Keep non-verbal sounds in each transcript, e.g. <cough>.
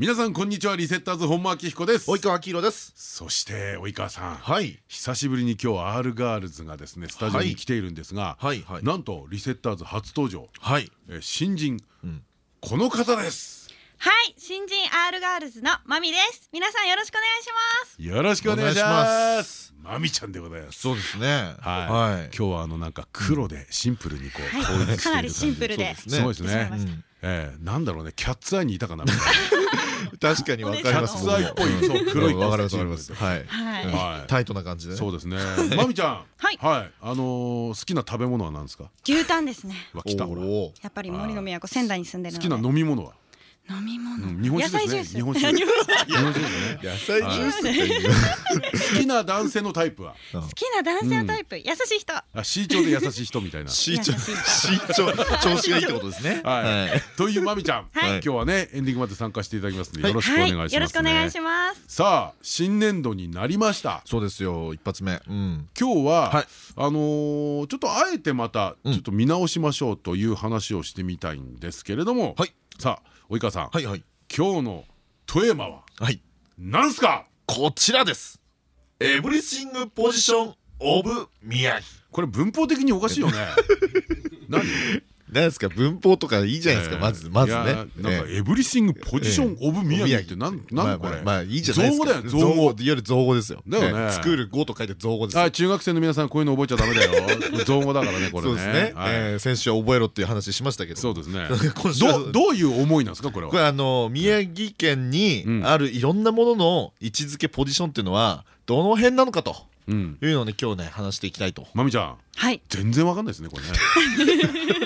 皆さんこんにちは。リセッターズ本間明彦です。及川明宏です。そして及川さん。はい。久しぶりに今日 R ガールズがですねスタジオに来ているんですがはい。はい。なんとリセッターズ初登場。はい。えー新人。この方です。はい、新人 R ガールズのまみです。皆さんよろしくお願いします。よろしくお願いします。まみちゃんでございます。そうですね。はい。今日はあのなんか黒でシンプルにこうはい。統一しているかなりシンプルで。すごいですね。ええなんだろうね。キャッツアイにいたかなみたいな <laughs> <laughs> 確かにわかりますキャッツアイっぽいそう黒いわかりますわかります。はい。はい。タイトな感じでね。そうですね。<laughs> まみちゃん。はい。はい。あのー好きな食べ物は何ですか？牛タンですね。わ来た。やっぱり森の都仙台に住んでるので。きな飲み物は？飲み物。うん日本酒ですね。日本酒。日本酒ね。野菜ジュース。<laughs> っていう。好きな男性のタイプは？好きな男性のタイプ、優しい人。あ C 調で優しい人みたいな。シーチョ優しいシーチョ調子がいいってことですね。はい。というまみちゃん。はい。今日はねエンディングまで参加していただきますのではい。よろしくお願いしますよろしくお願いしねます。さあ新年度になりました。そうですよ。一発目。うん。今日は、はい。あのーちょっとあえてまたちょっと見直しましょうという話をしてみたいんですけれども、はいさあ及川さん、はいはい。今日のテーマははい。何すか？こちらです。エブリシングポジションオブ宮城これ文法的におかしいよね。<laughs> 何？何ですか文法とかいいじゃないですかまずまずね。なんかエブリシングポジションオブ宮城ってなんなんこれ？まあいいじゃないですか。造語だよ造語。造語いわゆる造語ですよ。だよね。作る語と書いて造語ですあ中学生の皆さんこういうの覚えちゃダメだよ。<laughs> 造語だからねこれね。そうですね。先週は覚えろっていう話しましたけど。そうですね。どうどういう思いなんですかこれは？これあの宮城県にうん。あるいろんなものの位置づけポジションっていうのはどの辺なのかと。うんいうのをね今日ね話していきたいと。まみちゃん。はい、全然わかんないですねこれね。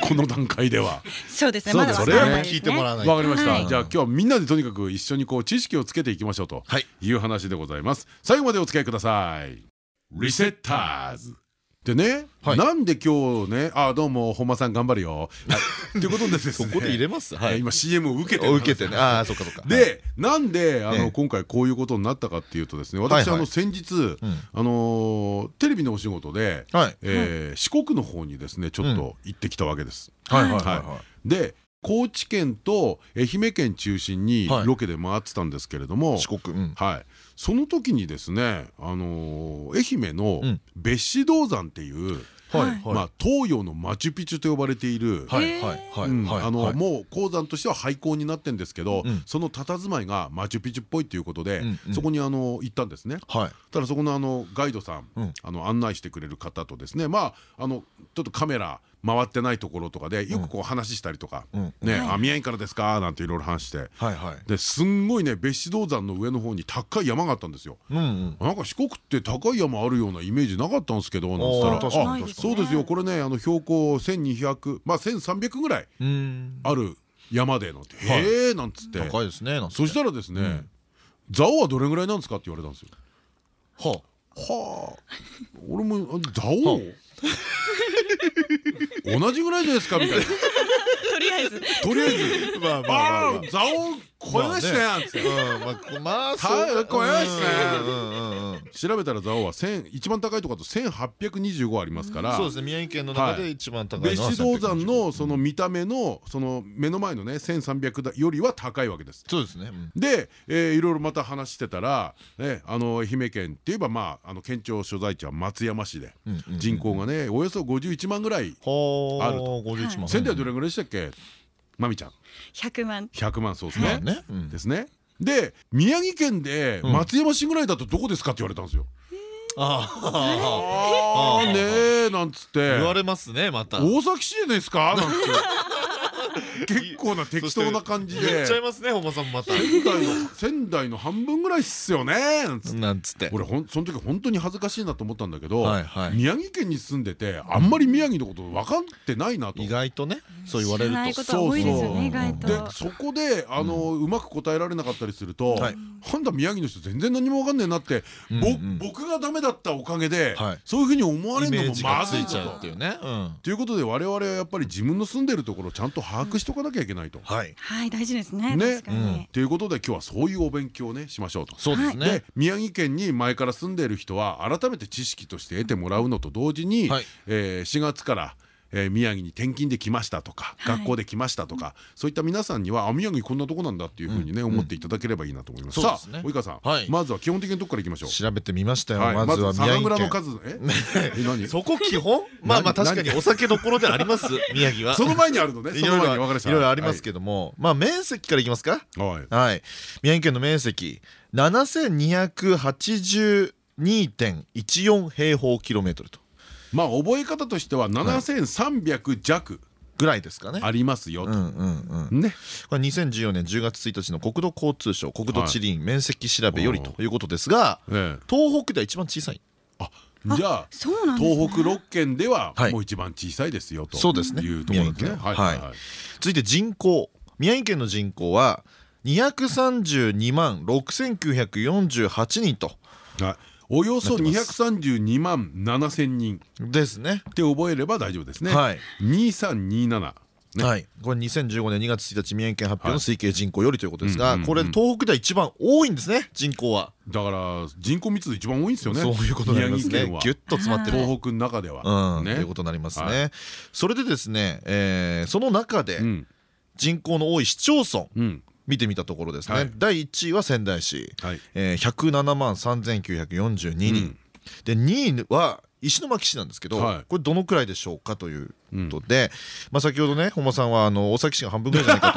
<laughs> この段階では。そうですね。まだそですね。聞いてもらわないわかりました、はい。じゃあ今日はみんなでとにかく一緒にこう知識をつけていきましょうとはいいう話でございます。最後までお付き合いください。リセッターズでね、はい。なんで今日ねあどうも本間さん頑張るよ。はい。<laughs> ということでですね。そこで入れます？はい。今 CM を受けてる受けてね。ああそっかそっか。でなんであええ。の今回こういうことになったかっていうとですねはいはい。私あの先日うん。あのーテレビのお仕事ではい。えー四国の方にですねちょっと行ってきたわけです。はいはいはいははで高知県と愛媛県中心にはい。ロケで回ってたんですけれども、い四国うん。はい、その時にですね、あのー愛媛のうん。別子銅山っていう、はいまあ、東洋のマチュピチュと呼ばれている、もう鉱山としては廃鉱になってんですけど、うん。その佇まいがマチュピチュっぽいということで、うんうん。そこにあの行ったんですね。はい。ただそこのあのガイドさん、うん。あの案内してくれる方とですねまああのちょっとカメラ回ってないところとかでよくこう話したりとか、うん。ね、はい。あ宮城からですか？なんていろいろ話して。はいはい。ですんごいね別子銅山の上の方に高い山があったんですよ。うんうん。なんか四国って高い山あるようなイメージなかったんですけどなんつったら。そうですよ。これねあの標高1200まあ1300ぐらいうん。ある山でなんて「はい。へえ」なんつって。高いですねなんつって。そしたらですね「蔵王はどれぐらいなんですか?」って言われたんですよ。ははあ、俺もあ蔵王？同じぐらいじゃないですかみたいな。<laughs> とりあえず。とりあえず。あまあま「ああまあ。あ蔵王超えましたやん」っつってうんまあこまあはいこれですねうんうんうんうん調べたら蔵王は1000一番高いとこだと1825ありますから。そうですね。宮城県の中で一番高い別のは子銅山320のその見た目のその目の前のね1300だよりは高いわけです。そうですね。うん。で、えーいろいろまた話してたら、ね、あの愛媛県っていえばまああの県庁所在地は松山市で人口がねおよそ51万ぐらいはああると。51万。仙台どれぐらいでしたっけ？まみちゃん。100万。100万そうですまあね。ね。うん。ですね。で宮城県で松山市ぐらいだとどこですかって言われたんですよ。あああねえなんつって。あ言われますねまた。大崎市じゃないですか？なんて <laughs> 結構な適当な感じで。言っちゃいますね本間さんもまた。仙台の仙台の半分ぐらいっすよね。なんつって。俺ほんその時本当に恥ずかしいなと思ったんだけど、はいはい。宮城県に住んでてあんまり宮城のこと分かってないなと。意外とねそう言われると。ことは多いでそこであの、うまく答えられなかったりすると、はいなんだ宮城の人全然何も分かんねえなって、ぼ僕がダメだったおかげで、はい。そういうふうに思われイるのもまずいと。ついちゃうっていうね。うん。ということで我々はやっぱり自分の住んでるところをちゃんと把握しておかなきゃいけないと。はい。はい大事ですね。ね。ということで今日はそういうお勉強をねしましょうと。そうですね。で宮城県に前から住んでいる人は改めて知識として得てもらうのと同時に、はい。えー4月から、えー宮城に転勤で来ましたとか、はい。学校で来ましたとかそういった皆さんにはあ宮城こんなとこなんだっていうふうにね、思っていただければいいなと思います。さあ及川さん、はい。まずは基本的なとこからいきましょう？調べてみましたよ。はい、まずは宮酒城県。蔵の数ええ何？<laughs> そこ基本？まあまあ確かにお酒どころであります <laughs> 宮城は。その前にあるのね。いろいろ前に分かりました。いろいろありますけども。まあ面積からいきますか？はい。宮城県の面積。7282.14平方キロメートルとまあ覚え方としては7300弱ぐらいですかね。ありますよと、ね。これ2014年10月1日の国土交通省国土地理院面積調べよりということですがええ。東北では一番小さい。あじゃあそうなんですね。東北6県でははい。もう一番小さいですよとそうですね。いうところですね。続いて人口。宮城県の人口は232万6948人と。はいおよそ232万7千人。ですね。って覚えれば大丈夫ですね。はい。2327ね。はい、これ2015年2月1日宮城県発表の推計人口よりということですがこれ東北では一番多いんですね人口は。だから人口密度一番多いんですよね。そういうことになりますね。ギュッと詰まってる。東北の中では。うん、というねことになりますね、はそれでですね、えーその中でうん。人口の多い市町村。うん見てみたところですね、はい。第1位は仙台市、はい。えー、107万3942人、うん。で2位は石巻市なんですけど、はい。これどのくらいでしょうかということで、まあ、先ほどね本間さんはあの大崎市が半分ぐらいじゃないか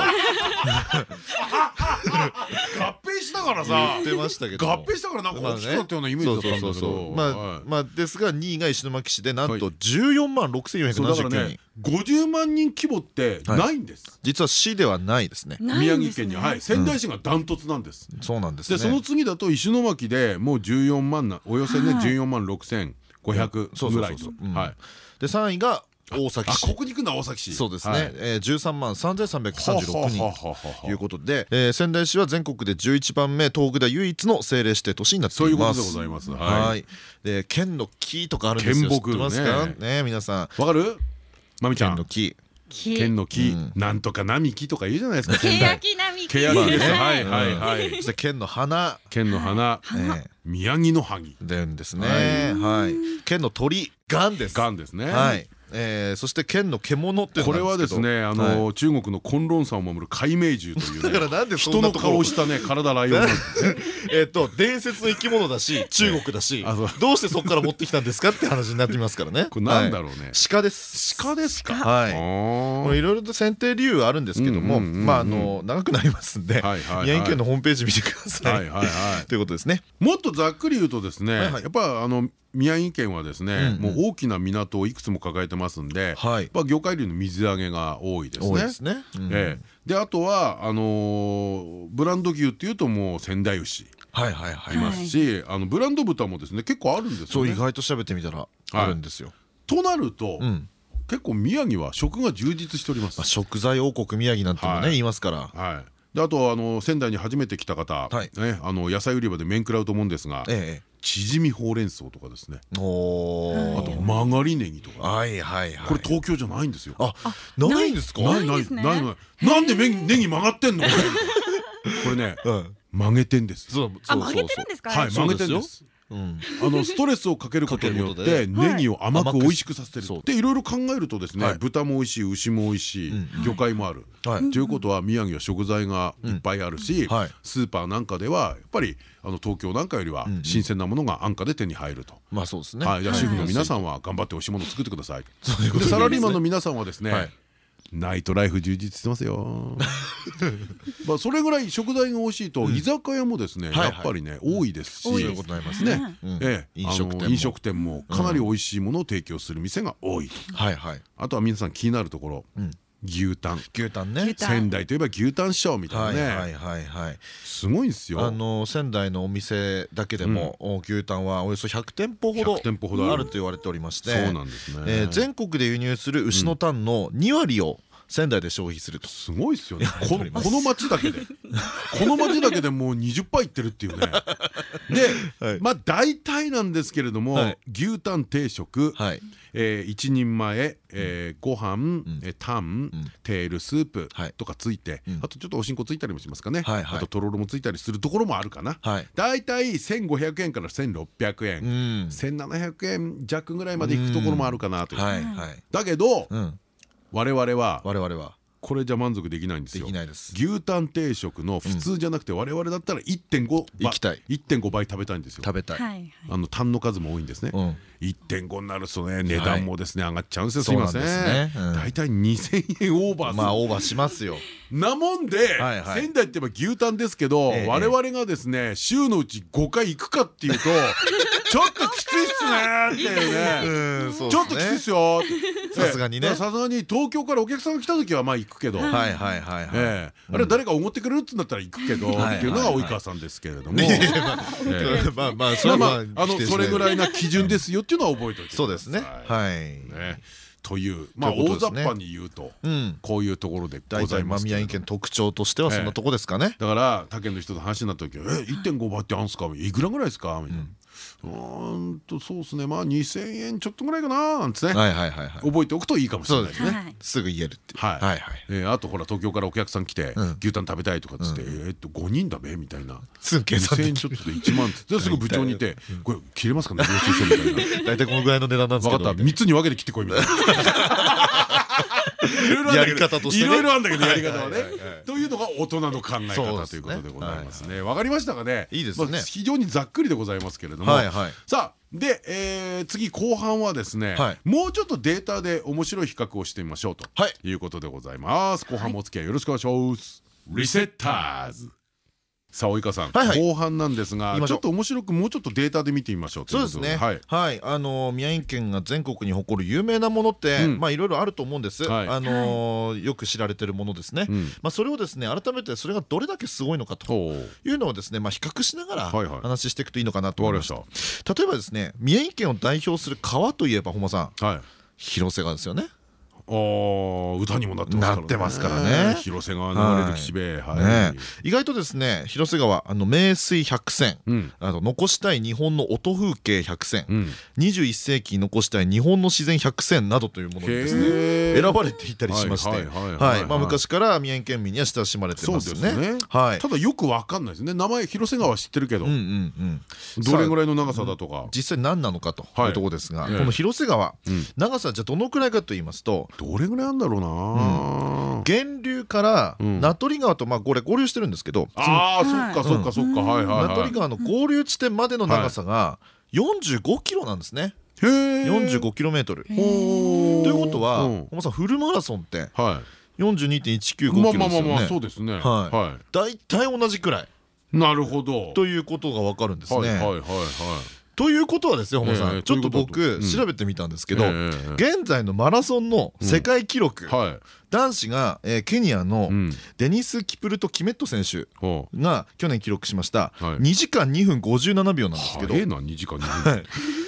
と <laughs> からさ言ってましたけど。も合併したからなんか大きくなったようなイメージだったんだけど。まあはい。まあですが2位が石巻市でなんとはい。14万そうだから6479人、ね50万人規模ってないんです。実は市ではないですね。宮城県に。は、はい、仙台市がダントツなんです。そうなんですね。でその次だと石巻でもう14万なおよそねはい。14万6500ぐらいとそうそうそうそう。うん。はい。で3位が大崎あ市。ここに行くんだ大崎市。そうですはい。ね、えー、13万3336人ということで、えー仙台市は全国で11番目東北では唯一の政令指定都市になってそういうこといますでございます。ははい。県の木とかあるんですよ。知ってますか？ねね皆さん。わかる？まみちゃん。県の木。木。県の木。うん。なんとか並木とか言うじゃないですか欅並木。欅です。まあはいはいはい。そして県の花。県の花。え宮城の萩。ーでんですね。はい。県の鳥ガンです。ガンですね。はいえーそして県の獣っていうこれはですねあはい。の中国の昆仑山を守る海明獣というねだからなんでそん人の顔をしたね体ライオン <laughs> えっと伝説の生き物だし <laughs> 中国だしどうしてそこから持ってきたんですかって話になってみますからね。これなんだろろうね。鹿です。鹿ですか？はい。いろいろと選定理由あるんですけどもまああの長くなりますんで宮城県のホームページ見てくださはい <laughs> ということですね。もっとざっくり言うとですね、やっぱあの宮城県はですね、もう大きな港をいくつも抱えてますんで、はい。やっぱ魚介類の水揚げが多いですね。多いですね。うん。ええであとはあのーブランド牛っていうともう仙台牛。いはいはいはい。ますし、あのブランド豚もですね結構あるんですよね。そう意。外と調べてみたらあるんですよ。となると、うん。結構宮城は食が充実しております。まあ。食材王国宮城なんてもはい。ね言いますから。はい。であとあの仙台に初めて来た方、はい。ね、あの野菜売り場で面食らうと思うんですがええチヂミほうれん草とかですね。おあとー曲がりネギとか、はいはいはい。これ東京じゃないんですよ。あないんですか？ない。ないないないないなんでネギネギ曲がってんの？こ <laughs> れこれねうん。曲げてんですそうそうそうげてるんですか？はい曲げてんです。うんあのストレスをかけることによってネギを甘く美味しくさせてる。そうでいろいろ考えるとですねはい。豚も美味しい牛も美味しいうん魚介もある。はい。ということは宮城は食材がいっぱいあるしはい。スーパーなんかではやっぱりあの東京なんかよりはうん新鮮なものが安価で手に入ると。まあそうですね。はい。じゃあ主婦の皆さんんは頑張って美味しいものを作ってください。でサラリーマンのの皆さんはですね、はいナイトライフ充実してますよ。<laughs> まあそれぐらい食材が美味しいと居酒屋もですね、やっぱりね多いですし、飲食店も。あの飲食店もかなり美味しいものを提供する店が多いと。はいはい。あとは皆さん気になるところ、うん牛タン。牛タンね。仙台といえば牛タンショーみたはいいなね。はいはいはいすごいんですよ。あの仙台のお店だけでも、お牛タンはおよそ100店舗ほど100店舗ほどある。と言われておりましてそうなんですね。えー全国で輸入する牛のタンの2割を仙台で消費すると。すごいですよね。この町だけで。<laughs> この町だけでもう20杯いってるっていうね。で、はい。まあ大体なんですけれども、はい。牛タン定食、はい。えー、1人前、えー、ご飯、えータン、ん。テールスープはい。とかついて、うん。あとちょっとおしんこついたりもしますかね、あととろろもついたりするところもあるかな、はい。大体1500円から1600円、うん。1700円弱ぐらいまでいくところもあるかなという、だけど、うん我々は我々は。これじゃ満足できないんですでよきないです。牛タン定食の普通じゃなくて我々だったら1.5倍行きたい。1.5倍食べたいんですよ。食べたい。はいはい。あのタンの数も多いんですね。うん。1.5になるとね値段もですね上がっちゃうんですよ。すいうません。ですね。うん。大体2000円オーバーまあオーバーしますよ。なもんで仙台って言えば牛タンですけどええ。我々がですね週のうち5回行くかっていうと <laughs> ちょっときついっすねっていうね。ちょっときついっすよさすがにね。ええさすがに東京からお客さんが来た時はまあ行くけど。はいはいはいあれ誰かおごってくれるっつうんだったら行くけどはいっていうのが及川さんですけれども。まあまあそれはそれぐらいな基準ですよっていうのは覚えておいてそうですね。はい。ね。というまあ大雑把に言うとうん。こういうところでございます特徴としてはそんなとこですかね。だから他県の人と話になった時は「え1.5倍ってあんすか？いくらぐらいですか?」みたいな「うーんとそうですね。まあ2,000円ちょっとぐらいかな」なんてね。覚えておくといいかもしれないですね。ね。すぐ言えるっていう。はい。はいはい。えーあとほら東京からお客さん来てうん。牛タン食べたいとかっつって「えっと5人だべ」みたいな。すぐ計算2000で円ちょっとで1万ってですぐ部長にいて「これ切れますかね領収書」みたいな。<laughs> 大体このぐらいの値段なんですけど。分かった3つに分けて切ってこいみたいな <laughs> やり方としてね。いろいろあんだけどやり方はね。というのが大人の考え方ということでございますね。わかりましたかね？いいですね。まあ非常にざっくりでございますけれども。さあでえー次後半はですねはい。もうちょっとデータで面白い比較をしてみましょうとはい。いうことでございます。後半もお付き合いよろしくお願いします。リセッターズさあ及川さんはいはい。後半なんですがちょっと面白くもうちょっとデータで見てみましょうそうですね。はい。はい。あの宮城県が全国に誇る有名なものってうん。まあいろいろあると思うんです。はい。あのよく知られてるものですね。うん。まあそれをですね改めてそれがどれだけすごいのかというのをですねまあ比較しながら話していくといいのかなと思いわかりまましした。例えばですね宮城県を代表する川といえば本間さん。はい。広瀬川ですよね歌にもなってますからね。なってますからね。広瀬川流れる岸辺。はい。ね意外とですね広瀬川あの名水百選。うん。あと残したい日本の音風景100選。うん。21世紀に残したい日本の自然100選などというものにですね選ばれていたりしまして。はいまあ昔から宮城県民には親しまれてますね。ですね。はい。ただよくわかんないですね。名前広瀬川は知ってるけど。うんうんうん。どれぐらいの長さだとか。実際何なのかとはい。いうところですがええ。この広瀬川。うん。長さじゃどのくらいかと言いますとどれぐらいあんだろうな。源流からうん。名取川とまあこれ合流してるんですけどああそっかそっかそっか。はいはい名取川の合流地点までの長さが45キロなんですね。へえ45キロメートル。とということはうん。本間さんフルマラソンっては42.195いまあキロですよまあまあまあそねうですね。はい。は大体同じくらいい。なるほど。ということがわかるんですね。はいはいはいはいということはですよ本間さええんちょっと僕うん。調べてみたんですけどええ現在のマラソンの世界記録。はい。男子がえーケニアのうん。デニス・キプルト・キメット選手が去年記録しました。はい。2時間2分57秒なんですけど。早えな2時間2分。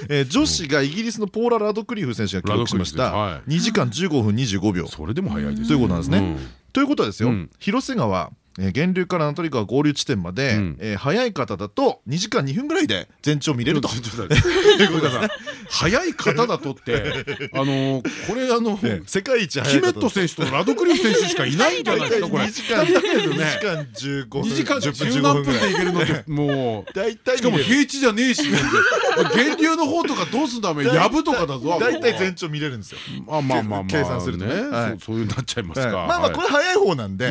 えー女子がイギリスのポーラ・ラドクリフ選手が記録しました。2時間15分25秒。それでも早いですね。ということなんですね。うん。ということはですようん。広瀬川えー源流から名取川合流地点までうん。えー早い方だと2時間2分ぐらいで全長見れると。<laughs> <laughs> 早い方だとってあのーこれあの <laughs> ね世界一早キメット選手とラドクリフ選手しかいないんじゃないですかこれ。2時間二人だけですよね。2時間15分2時間10 10何分でいけるのってもう。大体しかも平地じゃねえし源流の方とかどうすんだめやぶとかだぞ大体全長見れるんですよ。まあまあまあまあ計算するとね。そうそういうなっちゃいますか。はいまあまあこれ早い方なんで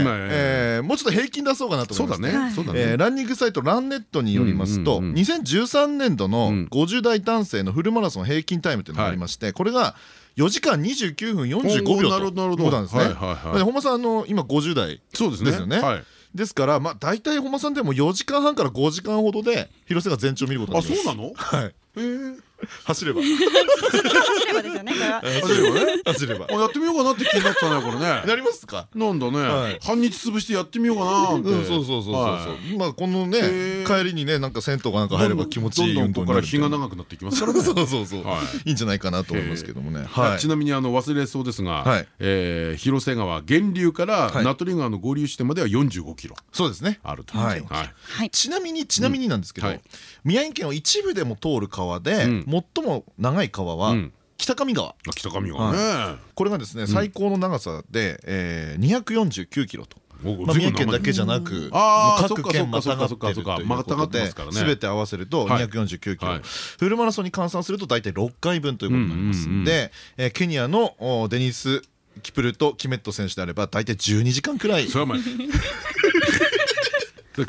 もうちょっと平均出そうかなとそうだ思い。ますねそうだね。えーランニングサイトランネットによりますとうんうんうん。2013年度のうん。50代男性のフルマラソン平均タイムというのがありましてこれが4時間29分45秒おーなるほどなるほど。ということなんですね。はいはいはい。で本間さんあの今50代そうですね。ですよね。はい。ですからまあ大体本間さんでも4時間半から5時間ほどで広瀬が全長見ることがあできますそうなの？はい。へえ走れば。走ればですよねこれは。<laughs> 走ればね。走れば。あやってみようかなって気になったねこれね。なりますか？なんだはい。ね半日潰してやってみようかなって。うんそうそうそうそうはそう。まあこのね帰りにねなんか銭湯かなんか入れば気持ちいいどんから日がな長くなっていきますからね。そうそうそうはい。いいんじゃないかなと思いますけどもね。ははい。ちなみにあの忘れそうですが、広瀬川源流からはい。名取川の合流地点までは45キロそうですね。あると。はいはい。はい。ちなみにちなみになんですけど宮城県を一部でも通る川でうん。最も長い川はうん。北上川。あ北上川ね。これがですね最高の長さでえー249キロと。おまあ、県だけじゃなく各県またがってそっかるということで全て合わせるとはい。249キロ。はい。フルマラソンに換算すると大体6回分ということになります。んでえーケニアのおデニス・キプルト・キメット選手であれば大体12時間くらい。それはお前 <laughs>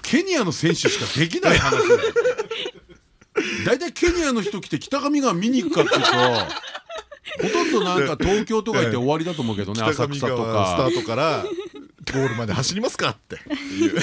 ケニアの選手しかできない話だよ大体ケニアの人来て北上川見に行くかっていうと <laughs> ほとんどなんか東京とか行って終わりだと思うけどね浅草と川スタかートからゴールまで走りますかっていう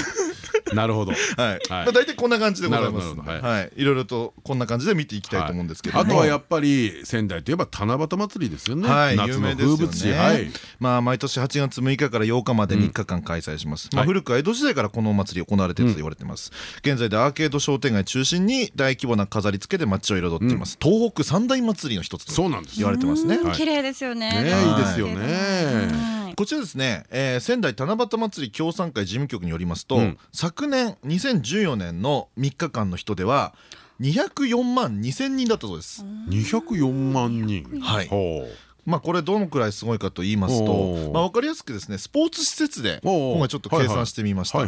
<laughs> なるほど。はい。まあ大体こんな感じでございます。はい。い。ろいろとこんな感じで見ていきたいと思うんですけど。もあとはやっぱり仙台といえば七夕祭りですよね。はい、夏の有名ですよ風物詩。ね。はい。まあ毎年8月6日から8日まで3日間開催します。古くは江戸時代からこのお祭り行われていると言われています。現在でアーケード商店街中心に大規模な飾り付けで街を彩っています。東北三大祭りの一つとそうなんです。言われてますね。はい。綺麗ですよね。い。いいですよね。はいこちらですね、えー仙台七夕祭り協賛会事務局によりますと、うん。昨年2014年の3日間の人では204万2000人だったそうです。204万人。はい。ほまあこれどのくらいすごいかと言いますとまあ分かりやすくですねスポーツ施設で今回ちょっと計算してみました。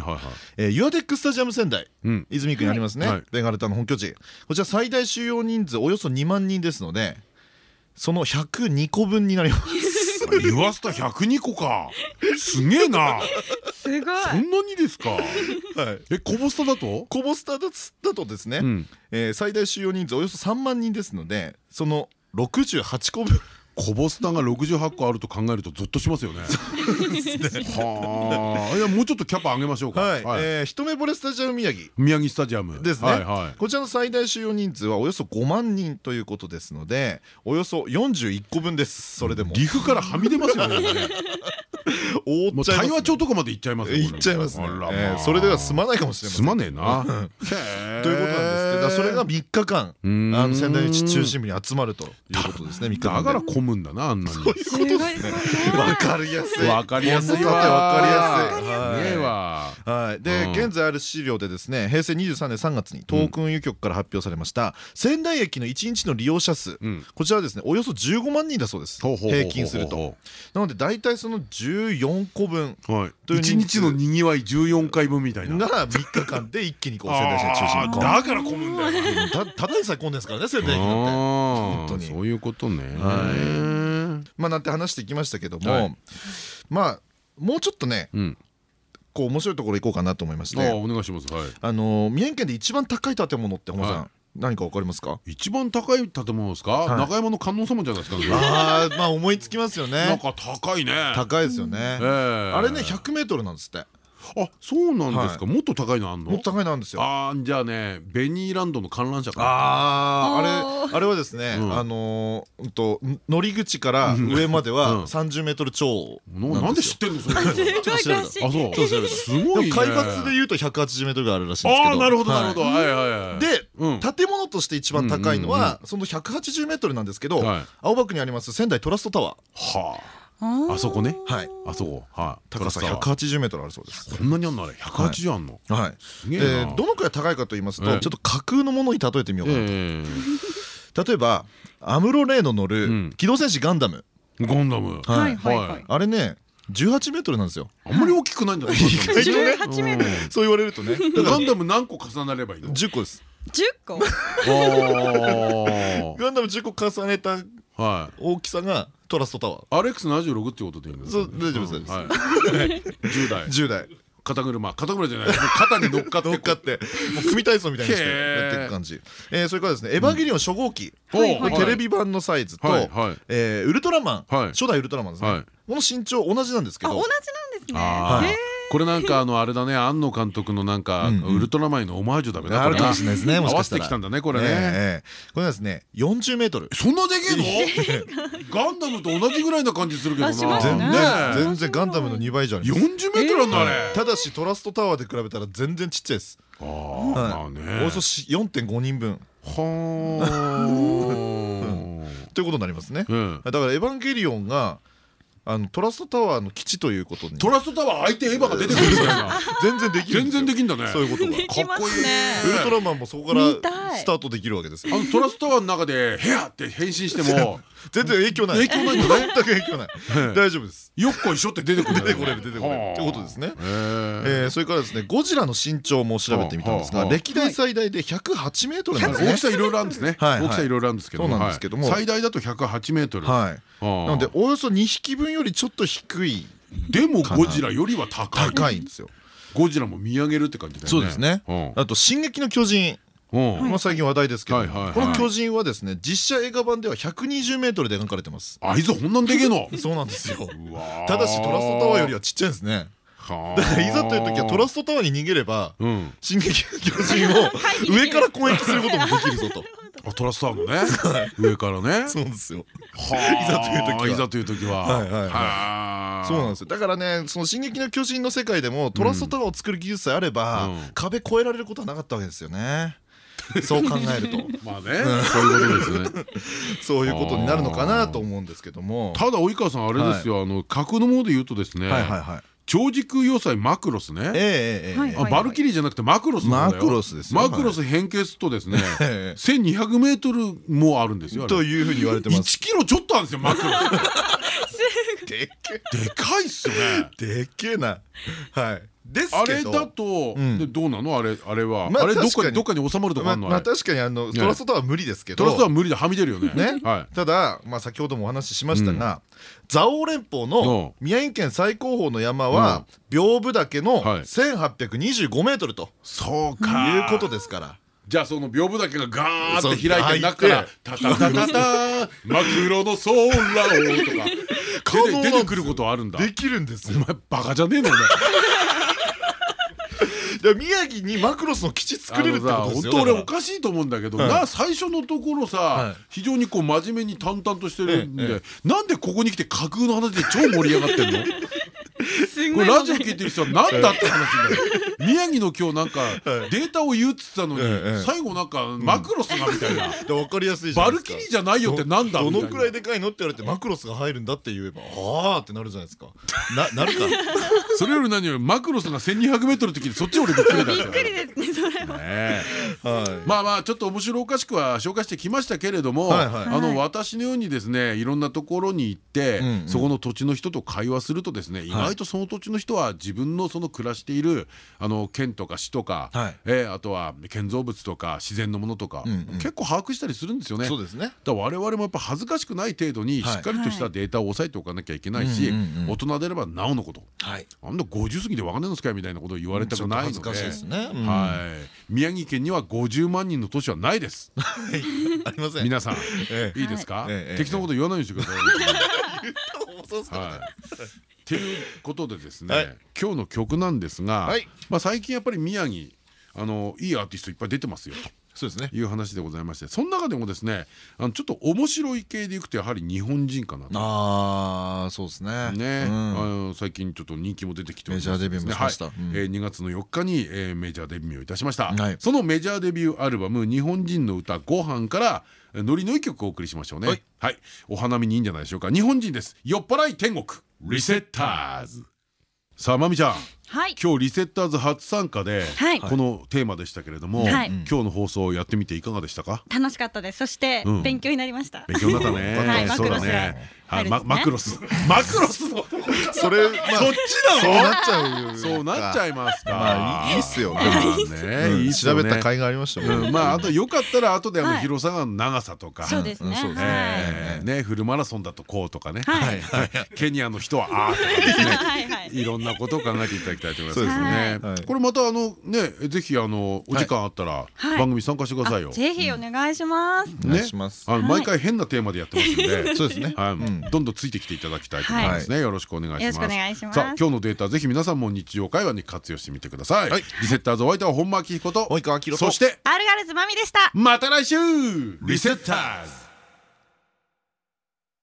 えーユアテックスタジアム仙台うん。泉区にありますね、はい。ベンガルタの本拠地。こちら最大収容人数およそ2万人ですのでその102個分になります言わせた102個か。すげえな。すごい。そんなにですか？はい。えコボスタだと？コボスタだだとですね、うん。えー最大収容人数およそ3万人ですのでその68個分コボスタが68個あると考えるとゾッとしますよね。<laughs> はあ。いやもうちょっとキャパ上げましょうか。はい、一目惚れスタジアム宮城。宮城スタジアム。ですね、はいはい。こちらの最大収容人数はおよそ5万人ということですのでおよそ41個分です。それでも。岐阜からはみ出ますよね覆もうっちゃいますね。対話町とかまで行っちゃいます行っちゃいますね。それでは済まないかもしれません。すまねえな。<laughs> ということなんですけどそれが3日間あの仙台の中心部に集まるということですね3日間だでから混むんだなあんなに。そういうことですね。わかりやすい。わかりやすい。わかりやすい。ねえわ。はい、で、うん。現在ある資料でですね平成23年3月に東北運輸局から発表されました、仙台駅の1日の利用者数、うん。こちらはですねおよそ15万人だそうです。平均すると。なので大体その14個分。はい。という人数。一日のにぎわい14回分みたいな。が3日間で一気にこう仙台市の中心にだから混むんだよな。<laughs> たただでさえ混んでんですからね仙台駅なんてそういうことね。はまあなんて話してきましたけども、はい。まあもうちょっとねうん。こう面白いところ行こうかなと思いまして。お願いします。はい。あのー宮城県で一番高い建物って本間さん、はい何かわかりますか？一番高い建物ですか？い。中山の観音様じゃないですか？ねあーまあ思いつきますよね。なんか高いね。高いですよね、ええ。あれね100メートルなんですってあそうなんですか。もっと高いのあんの？もっと高いなんですよ。あーじゃあねベニーランドの観覧車かな。あーおー。あれあれはですね、うん。あのーうんと乗り口から上までうん。は30メートル超ななんで知ってんの？それ。あそう。<laughs> すごいね。でも海抜で言うと180メートルぐらいあるらしいんですけど。ああなるほどなるほど。ははいはいはいい。で、うん。建物として一番高いのはその180メートルなんですけど、はい。青葉区にあります仙台トラストタワはあああそこね。ー、はい、あそこ。はい。高さトラスタワー180メートルあるそうです。こんなにあんのあれ。180あんの。はい、すげえな。でどのくらい高いかと言いますと、ええ。ちょっと架空のものに例えてみようかな例えばアムロ・レイの乗るうん。機動戦士ガンダム、えガンダム。はい。はいはい。あれね18メートルなんですよ。あんまり大きくないんだね <laughs> 外とね。18メートル。そう言われるとね。うんガンダム何個重なればいいの？10個です。10個。あ <laughs> ガンダム10個重ねた大きさがトラストタワー。RX76 ってことでいいんですかそう大丈夫ですはい。10代。<laughs> 10台肩車。肩車じゃない。肩に乗っかって。乗っかって。もう組体操みたいにしてやっていく感じ、えーそれからですね「エヴァンゲリオン初号機」テレビ版のサイズと、ウルトラマン、はい。初代ウルトラマンですね、はい。この身長同じなんですけど。あ同じなんですねこれなんかあのあれだね庵野監督のなんかウルトラマンへのオマージュだべなあるかもしれないですね合わせてきたんだねこれえねこれはですね40メートル。そんなでけえの？ガンダムと同じぐらいな感じするけどな全然ね。全然ガンダムの2倍以上あります。40メートルあんだあれ。ただしトラストタワーで比べたら全然ちっちゃいです。あはい。あまあね。およそし4.5人分。はあということになりますね。うんだからエヴァンゲリオンがあのトラストタワーの基地ということに。トラストタワー相手エヴァが出てくるみたいな。全然できる全然できんだね。そういうことが。できますね。ウルトラマンもそこからスタートできるわけです。よあのトラストタワーの中で「ヘア!」って変身しても <laughs> 全然影響ない。影響ないんだね。全く影響ない。大丈夫です。よっこいしょって出て出てこれる出てこれるってことですね。へええーそれからですねゴジラの身長も調べてみたんですが歴代最大で108メートルなんですね。大きさいろいろあるんですね。大きさいろいろあるんですけども。そうなんですけども。はい。最大だと108メートル。はい。ななのでおよそ2匹分よりちょっと低いでもゴジラよりは高い。高いんですよ。ゴジラも見上げるって感じだよね。そうですね。うんあと「進撃の巨人」うんまあ最近話題ですけど。この巨人はですね実写映画版では120メートルで描かれてます。あいつほんなんでけえの？<laughs> そうなんですよ。ただしトラストタワーよりはちっちゃいんですね。はあ。だからいざという時はトラストタワーに逃げればうん。進撃の巨人を上から攻撃することもできるぞと。あトラスタワーのね。上からね。そうですよ。はいざという時は。いざという時は。はいはいはい。はそうなんですよ。だからねその「進撃の巨人」の世界でもトラストタワーを作る技術さえあれば、うん。壁越えられることはなかったわけですよね <laughs> そう考えると。まあね。そういうことですね。<laughs> そういうことになるのかなと思うんですけども。ただ及川さんあれですよ。あの格のもので言うとですねはいはいはい。超時空要塞マクロスね。ええええバルキリーじゃなくてマクロスなんだよ。マクロスですよ。マクロス変形するとですねええ1200メートルもあるんですよというふうに言われてます。1キロちょっとあるんですよマクロ <laughs> でっけスでかいっすよね。でっけえな。はいですあれだとどうなの？あれあれは。まああれどっ確かどっかに収まるとかまあまああんのあれ確かにあのトラストタワーは無理ですけど。トラストは無理ではみ出るよね。ね。はい。ただまあ先ほどもお話ししましたが蔵王連峰の宮城県最高峰の山は屏風岳のはい。1825メートルと。そうか。いうことですから。じゃあその屏風岳がガーって開いて中から「タタタタタ <laughs> 真っ黒の空を」とか。出て出てくることはあるんだ。できるんですよ。お前バカじゃねえのお前。で宮城にマクロスの基地作れるってことですよ本当俺おかしいと思うんだけどはい。な最初のところはさい。非常にこう真面目に淡々としてるんええでなんでここに来て架空の話で超盛り上がってんの？これラジオ聞いてる人は何だって話になる。宮城の今日なんか <laughs> はい。データを言うっつったのにええ最後なんかマクロスがみたいな。<laughs> 分かりやすいじゃなバルキリーじゃないよってなんだどのくらいでかいのって言われてマクロスが入るんだって言えばああってなるじゃないですか。ななるか <laughs> それより何よりマクロスが 1200m って聞いてそっち俺びっくりだった。びっくりですねそれは。まあまあちょっと面白おかしくは紹介してきましたけれども、あの私のようにですねいろんなところに行って、そこの土地の人と会話するとですね意外とその土地の人は自分のその暮らしているあの県とか市とか、はい。えーあとは建造物とか自然のものとか、うんうん。結構把握したりするんですよね。そうですね。だ我々もやっぱ恥ずかしくない程度にしはい。っかりとしたデータを押さえておかなきゃいけないし大人であればなおのこと。はい。あんな50過ぎて分かんないのすかいみたいなことを言われたくないので。はい。宮城県には50万人の都市はないです。<laughs> ありません。皆さん。ええ。いいですか？ええ。適当なこと言わないようにしてくださ <laughs> そうですか。いはいっていうことでですね、はい。今日の曲なんですが、はい。まあ最近やっぱり宮城あのいいアーティストいっぱい出てますよと。そうですね。いう話でございましてその中でもですねあのちょっと面白い系でいくとやはり日本人かなと。ああそうですね。ね、うん。あの最近ちょっと人気も出てきております。メジャーデビューもしました。はい。うん。えー2月の4日に、えーメジャーデビューをいたしました、はい。そのメジャーデビューアルバム「日本人の歌ご飯からえーノリのいい曲をお送りしましょうね。ははい。い、お花見にいいんじゃないでしょうか。日本人です。酔っ払い天国。リセッターズ。さあまみちゃん。はい。今日リセッターズ初参加で、はい。このテーマでしたけれども、はい。今日の放送をやってみていかがでしたか？楽しかったです。そしてうん。勉強になりました。勉強になったね、はい。そうだねはいママクロス。<laughs> マクロスの。それまあそっちそうなのなっちゃうそうなっちゃいいますか。まあいいいっすよ。まあね、いいっすよね。調べた甲斐がありましたもんうん。まああとよかったら後であのはい。広さが長さとか。そうですね。ね。フルマラソンだとこうとかね。はい。ケニアの人はああとかですね。はいろんなことを考えていただききたいと思いますね。そうですね。これまたあのねぜひあのお時間あったらはい。番組参加してくださいよ。ぜひお願いします。お願いします。あの毎回変なテーマでやってますんで <laughs> そうですね。はい。うん。どんどんついてきていただきたいと思いますね。よろしくお願いします。よろしくお願いします。さあ今日のデータぜひ皆さんも日常会話に活用してみてください。リセッターズお相手は本間明彦と及川明そしてアルガルズマミでした。また来週リセッターズ